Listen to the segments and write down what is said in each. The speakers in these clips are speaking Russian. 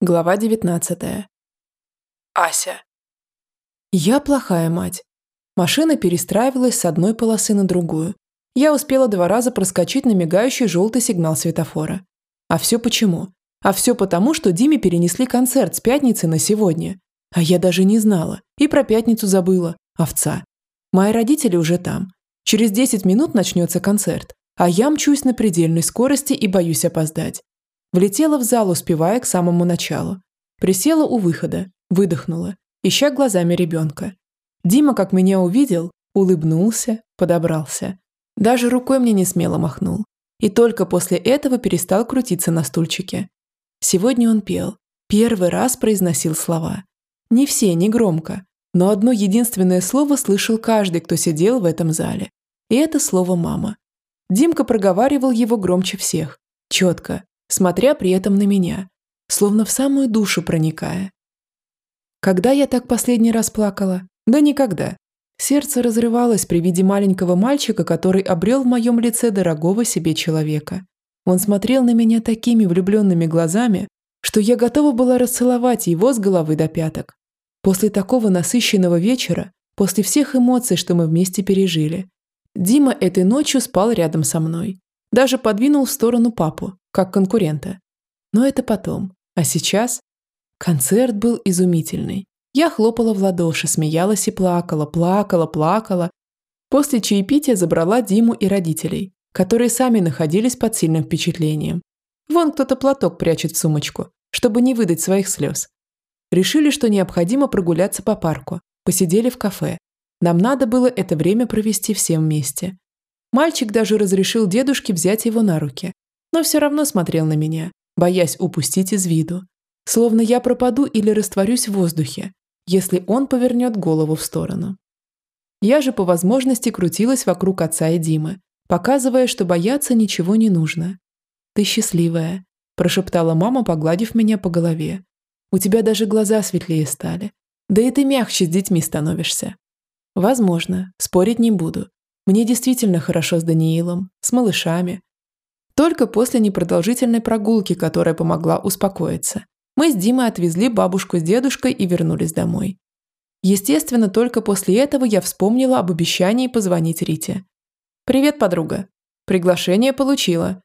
Глава 19. Ася. Я плохая мать. Машина перестраивалась с одной полосы на другую. Я успела два раза проскочить на мигающий желтый сигнал светофора. А все почему? А все потому, что Диме перенесли концерт с пятницы на сегодня. А я даже не знала. И про пятницу забыла. Овца. Мои родители уже там. Через 10 минут начнется концерт. А я мчусь на предельной скорости и боюсь опоздать. Влетела в зал, успевая к самому началу. Присела у выхода, выдохнула, ища глазами ребенка. Дима, как меня увидел, улыбнулся, подобрался. Даже рукой мне не смело махнул. И только после этого перестал крутиться на стульчике. Сегодня он пел. Первый раз произносил слова. Не все, не громко, но одно единственное слово слышал каждый, кто сидел в этом зале. И это слово «мама». Димка проговаривал его громче всех, четко, смотря при этом на меня, словно в самую душу проникая. Когда я так последний раз плакала? Да никогда. Сердце разрывалось при виде маленького мальчика, который обрел в моем лице дорогого себе человека. Он смотрел на меня такими влюбленными глазами, что я готова была расцеловать его с головы до пяток. После такого насыщенного вечера, после всех эмоций, что мы вместе пережили, Дима этой ночью спал рядом со мной. Даже подвинул в сторону папу, как конкурента. Но это потом. А сейчас? Концерт был изумительный. Я хлопала в ладоши, смеялась и плакала, плакала, плакала. После чаепития забрала Диму и родителей, которые сами находились под сильным впечатлением. Вон кто-то платок прячет в сумочку, чтобы не выдать своих слез. Решили, что необходимо прогуляться по парку. Посидели в кафе. Нам надо было это время провести всем вместе. Мальчик даже разрешил дедушке взять его на руки, но все равно смотрел на меня, боясь упустить из виду. Словно я пропаду или растворюсь в воздухе, если он повернет голову в сторону. Я же по возможности крутилась вокруг отца и Димы, показывая, что бояться ничего не нужно. «Ты счастливая», – прошептала мама, погладив меня по голове. «У тебя даже глаза светлее стали. Да и ты мягче с детьми становишься». «Возможно, спорить не буду. Мне действительно хорошо с Даниилом, с малышами, только после непродолжительной прогулки, которая помогла успокоиться. Мы с Димой отвезли бабушку с дедушкой и вернулись домой. Естественно, только после этого я вспомнила об обещании позвонить Рите. «Привет, подруга. Приглашение получила.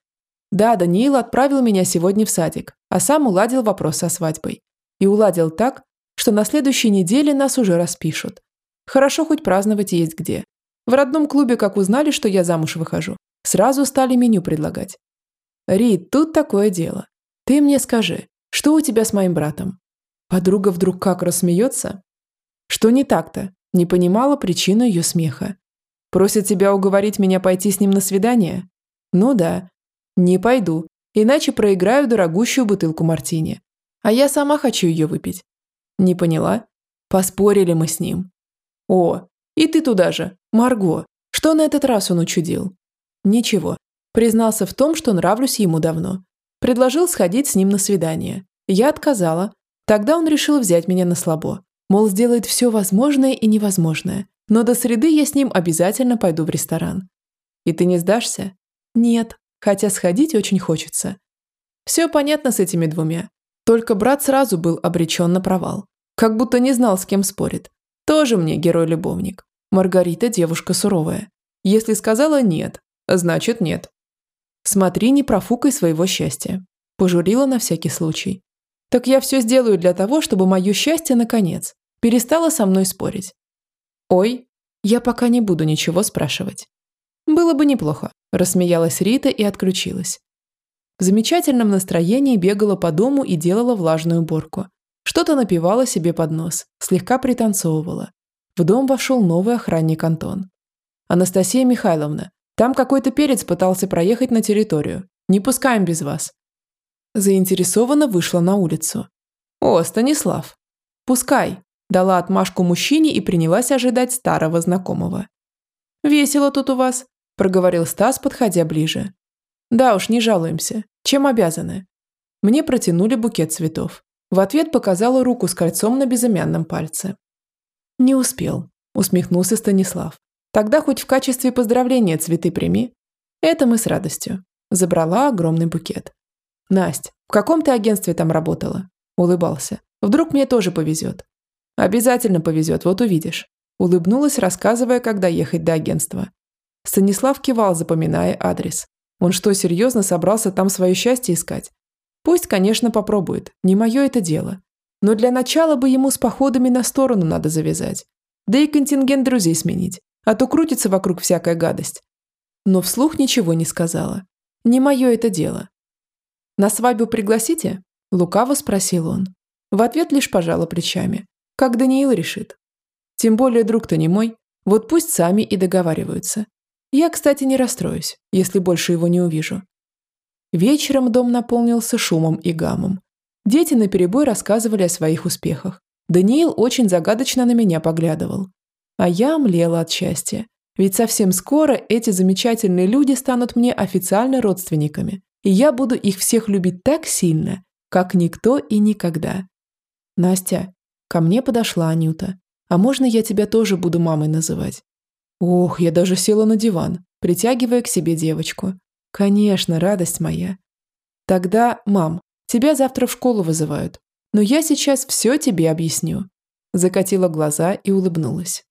Да, Даниил отправил меня сегодня в садик, а сам уладил вопрос со свадьбой. И уладил так, что на следующей неделе нас уже распишут. Хорошо хоть праздновать есть где. В родном клубе, как узнали, что я замуж выхожу, сразу стали меню предлагать. Рид, тут такое дело. Ты мне скажи, что у тебя с моим братом? Подруга вдруг как рассмеется? Что не так-то? Не понимала причину ее смеха. Просит тебя уговорить меня пойти с ним на свидание? Ну да. Не пойду, иначе проиграю дорогущую бутылку мартини. А я сама хочу ее выпить. Не поняла? Поспорили мы с ним. О, и ты туда же, Марго. Что на этот раз он учудил? Ничего, Признался в том, что нравлюсь ему давно. Предложил сходить с ним на свидание. Я отказала. Тогда он решил взять меня на слабо. Мол, сделает все возможное и невозможное. Но до среды я с ним обязательно пойду в ресторан. И ты не сдашься? Нет, хотя сходить очень хочется. Все понятно с этими двумя. Только брат сразу был обречен на провал. Как будто не знал, с кем спорит. Тоже мне герой-любовник. Маргарита девушка суровая. Если сказала «нет», значит «нет». Смотри, не профукай своего счастья. Пожурила на всякий случай. Так я все сделаю для того, чтобы мое счастье, наконец, перестало со мной спорить. Ой, я пока не буду ничего спрашивать. Было бы неплохо, рассмеялась Рита и отключилась. В замечательном настроении бегала по дому и делала влажную уборку. Что-то напевала себе под нос, слегка пританцовывала. В дом вошел новый охранник Антон. «Анастасия Михайловна, там какой-то перец пытался проехать на территорию. Не пускаем без вас». Заинтересованно вышла на улицу. «О, Станислав!» «Пускай!» – дала отмашку мужчине и принялась ожидать старого знакомого. «Весело тут у вас», – проговорил Стас, подходя ближе. «Да уж, не жалуемся. Чем обязаны?» Мне протянули букет цветов. В ответ показала руку с кольцом на безымянном пальце. «Не успел», – усмехнулся Станислав. Тогда хоть в качестве поздравления цветы прими. Это мы с радостью. Забрала огромный букет. Насть, в каком ты агентстве там работала? Улыбался. Вдруг мне тоже повезет. Обязательно повезет, вот увидишь. Улыбнулась, рассказывая, когда ехать до агентства. Станислав кивал, запоминая адрес. Он что, серьезно собрался там свое счастье искать? Пусть, конечно, попробует, не мое это дело. Но для начала бы ему с походами на сторону надо завязать. Да и контингент друзей сменить, а то крутится вокруг всякая гадость. Но вслух ничего не сказала. Не мое это дело. «На свадьбу пригласите?» – лукаво спросил он. В ответ лишь пожала плечами. Как Даниил решит. Тем более друг-то не мой, вот пусть сами и договариваются. Я, кстати, не расстроюсь, если больше его не увижу. Вечером дом наполнился шумом и гамом. Дети наперебой рассказывали о своих успехах. Даниил очень загадочно на меня поглядывал. А я млела от счастья. Ведь совсем скоро эти замечательные люди станут мне официально родственниками, и я буду их всех любить так сильно, как никто и никогда. Настя, ко мне подошла Анюта. А можно я тебя тоже буду мамой называть? Ох, я даже села на диван, притягивая к себе девочку. Конечно, радость моя. Тогда, мам, тебя завтра в школу вызывают. Но я сейчас все тебе объясню. Закатила глаза и улыбнулась.